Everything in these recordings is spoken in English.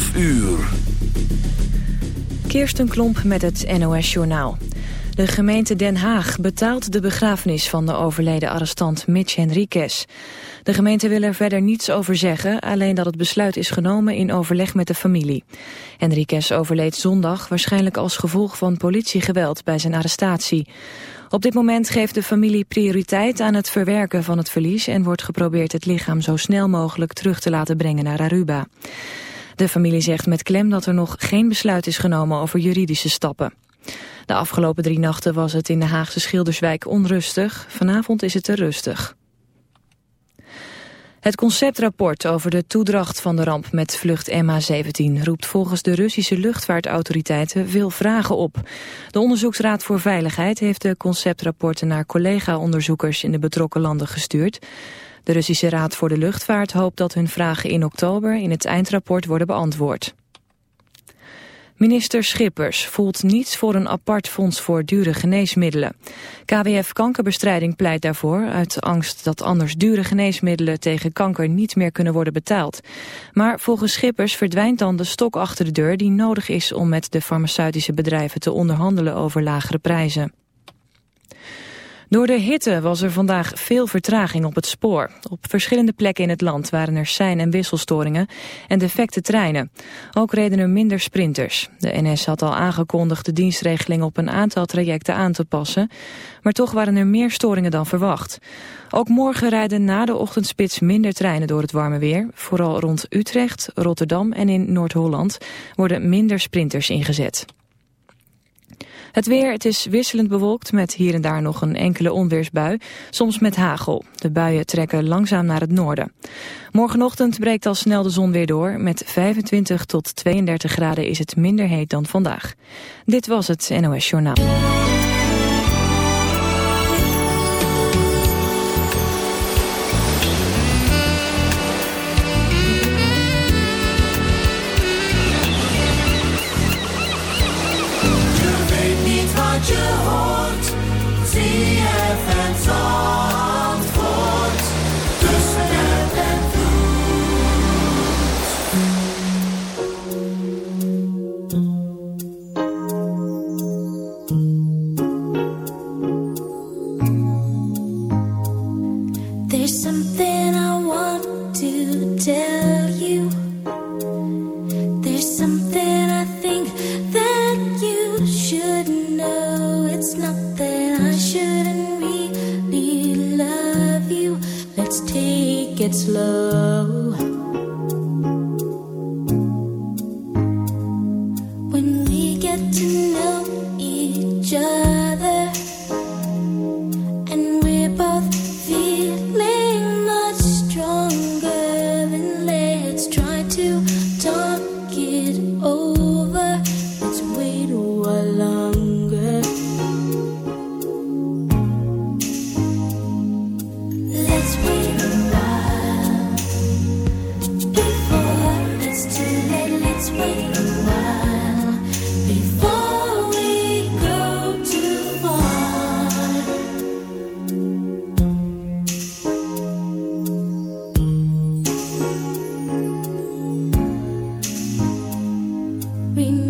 12 uur. Kirsten Klomp met het NOS-journaal. De gemeente Den Haag betaalt de begrafenis van de overleden arrestant Mitch Henriquez. De gemeente wil er verder niets over zeggen, alleen dat het besluit is genomen in overleg met de familie. Henriquez overleed zondag, waarschijnlijk als gevolg van politiegeweld bij zijn arrestatie. Op dit moment geeft de familie prioriteit aan het verwerken van het verlies... en wordt geprobeerd het lichaam zo snel mogelijk terug te laten brengen naar Aruba. De familie zegt met klem dat er nog geen besluit is genomen over juridische stappen. De afgelopen drie nachten was het in de Haagse Schilderswijk onrustig. Vanavond is het er rustig. Het conceptrapport over de toedracht van de ramp met vlucht MH17 roept volgens de Russische luchtvaartautoriteiten veel vragen op. De Onderzoeksraad voor Veiligheid heeft de conceptrapporten naar collega-onderzoekers in de betrokken landen gestuurd. De Russische Raad voor de Luchtvaart hoopt dat hun vragen in oktober in het eindrapport worden beantwoord. Minister Schippers voelt niets voor een apart fonds voor dure geneesmiddelen. KWF Kankerbestrijding pleit daarvoor uit angst dat anders dure geneesmiddelen tegen kanker niet meer kunnen worden betaald. Maar volgens Schippers verdwijnt dan de stok achter de deur die nodig is om met de farmaceutische bedrijven te onderhandelen over lagere prijzen. Door de hitte was er vandaag veel vertraging op het spoor. Op verschillende plekken in het land waren er sein- en wisselstoringen en defecte treinen. Ook reden er minder sprinters. De NS had al aangekondigd de dienstregeling op een aantal trajecten aan te passen. Maar toch waren er meer storingen dan verwacht. Ook morgen rijden na de ochtendspits minder treinen door het warme weer. Vooral rond Utrecht, Rotterdam en in Noord-Holland worden minder sprinters ingezet. Het weer, het is wisselend bewolkt met hier en daar nog een enkele onweersbui, soms met hagel. De buien trekken langzaam naar het noorden. Morgenochtend breekt al snel de zon weer door. Met 25 tot 32 graden is het minder heet dan vandaag. Dit was het NOS Journaal. been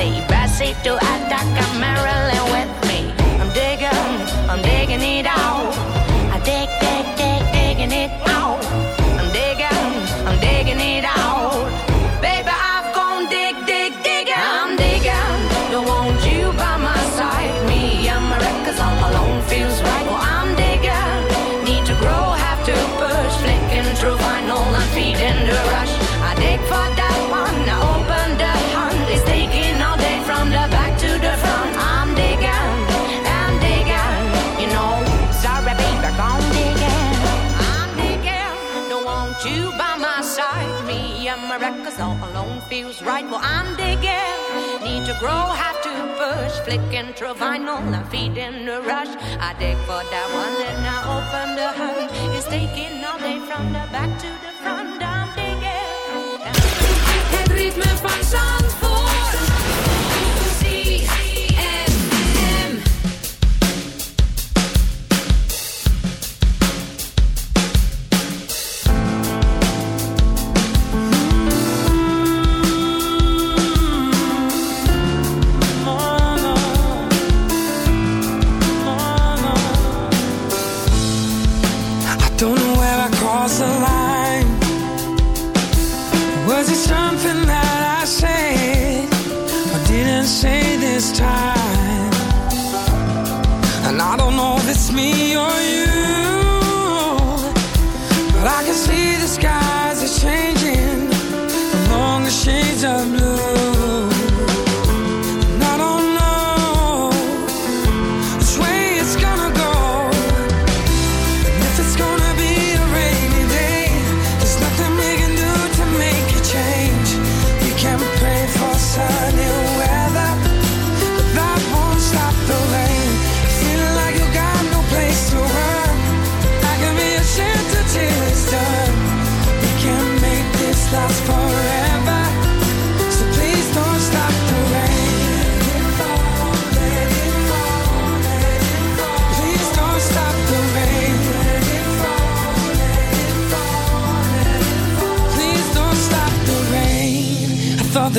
Bessie, Bessie to Attica, Marilyn with me. I'm digging, I'm digging it out. I'm digging. Need to grow, have to push. Flicking through vinyl, I'm feeding the rush. I dig for that one, then I open the hood. It's taking all day from the back to the front. I'm digging. Het ritme van zon. Don't know where I crossed the line. Was it something that I said or didn't say this time?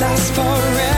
last forever.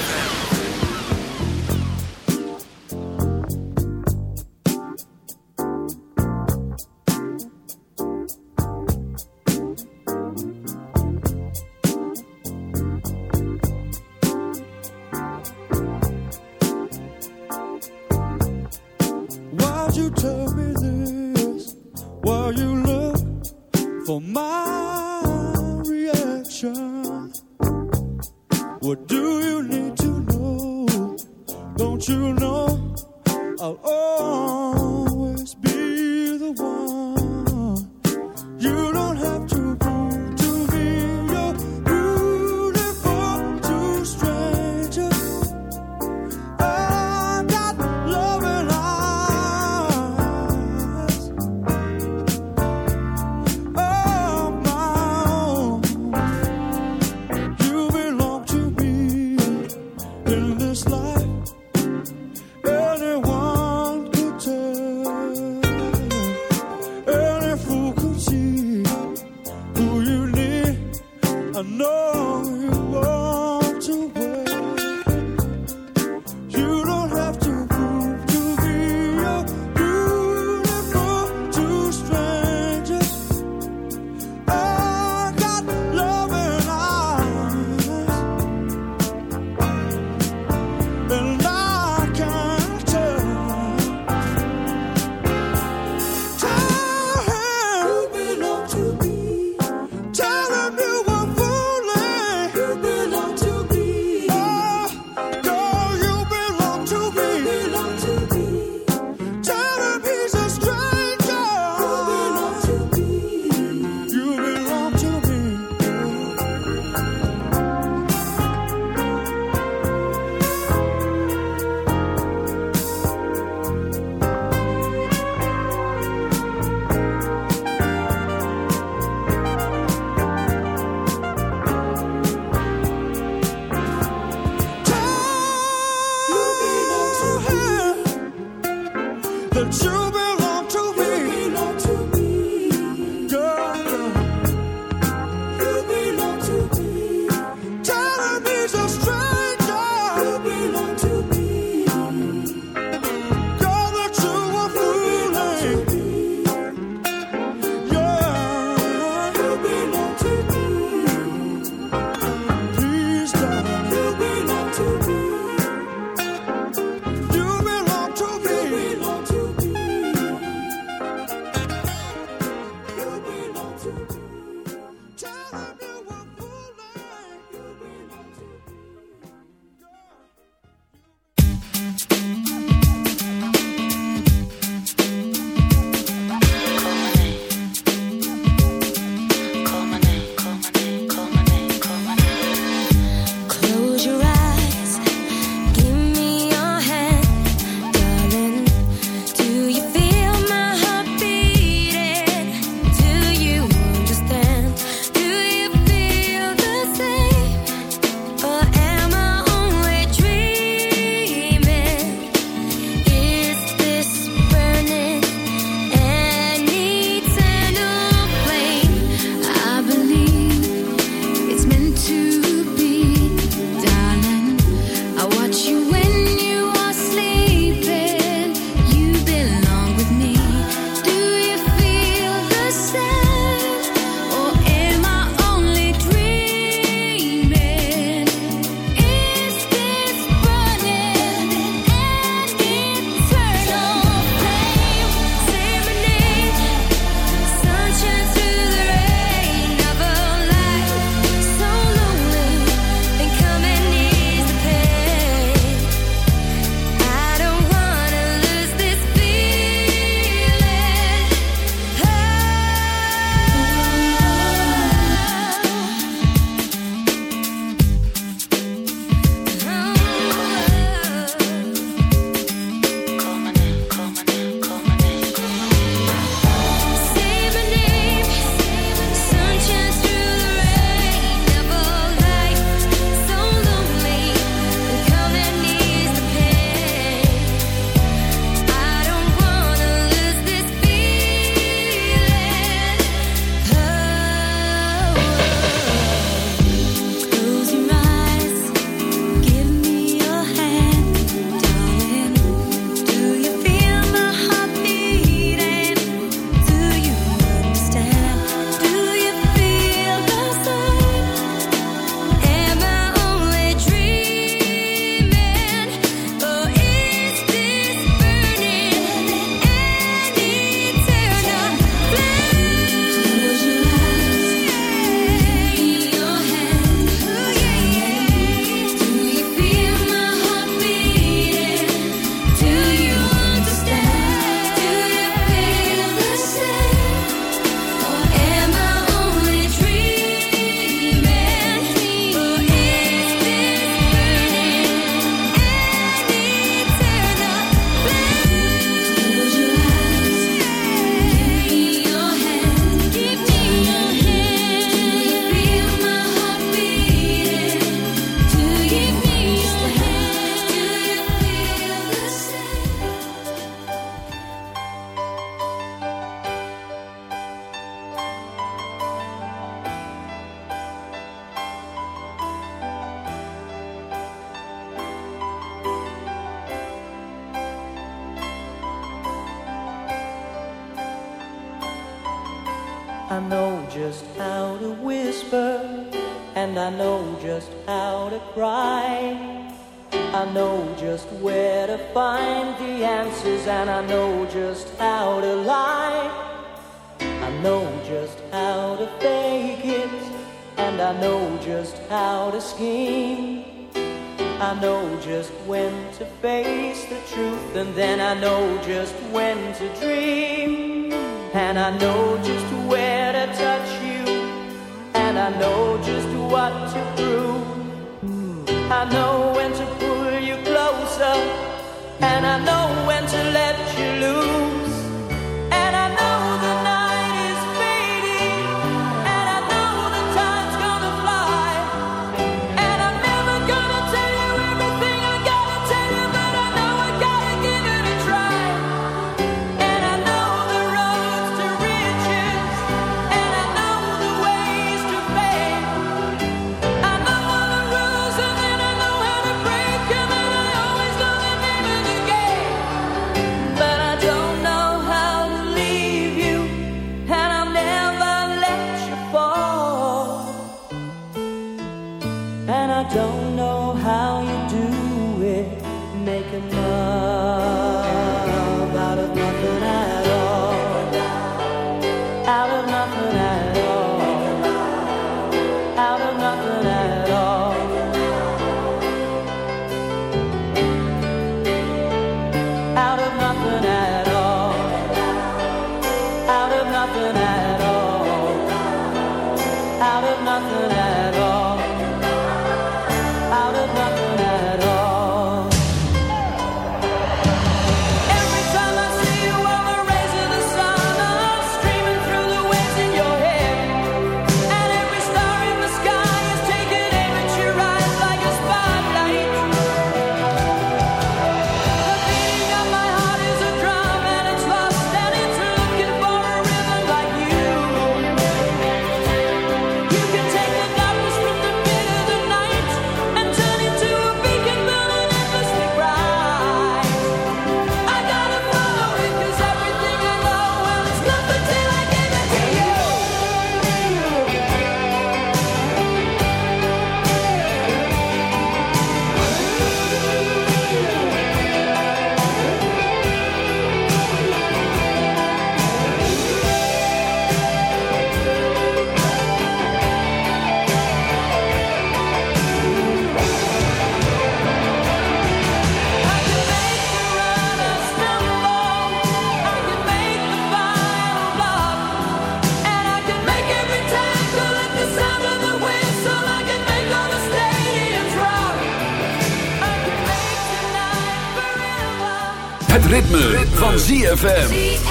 Ritme, van ZFM.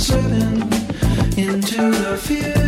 slipping into the field.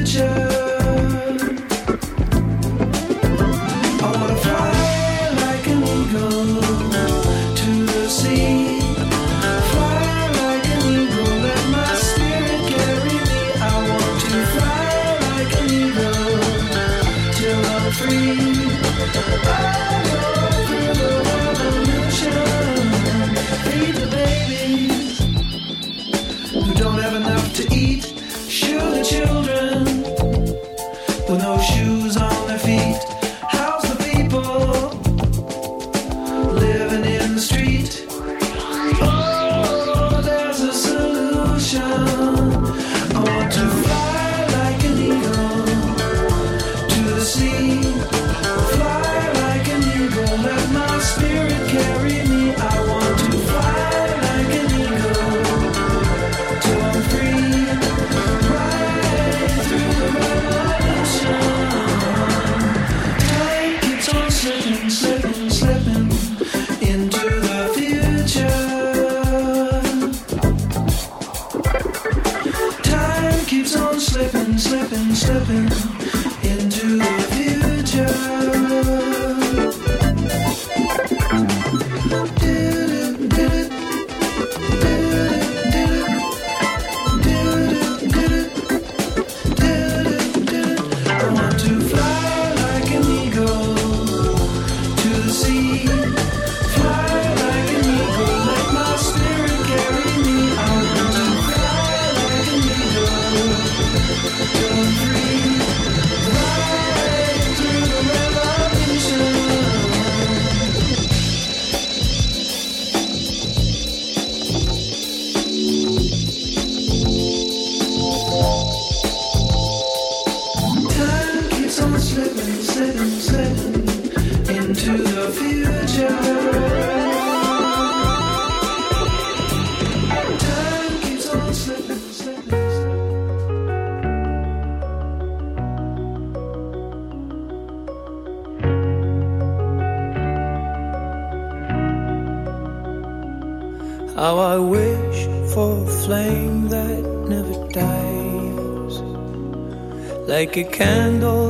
a candle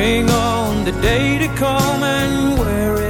Bring on the day to come and wear it.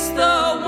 It's the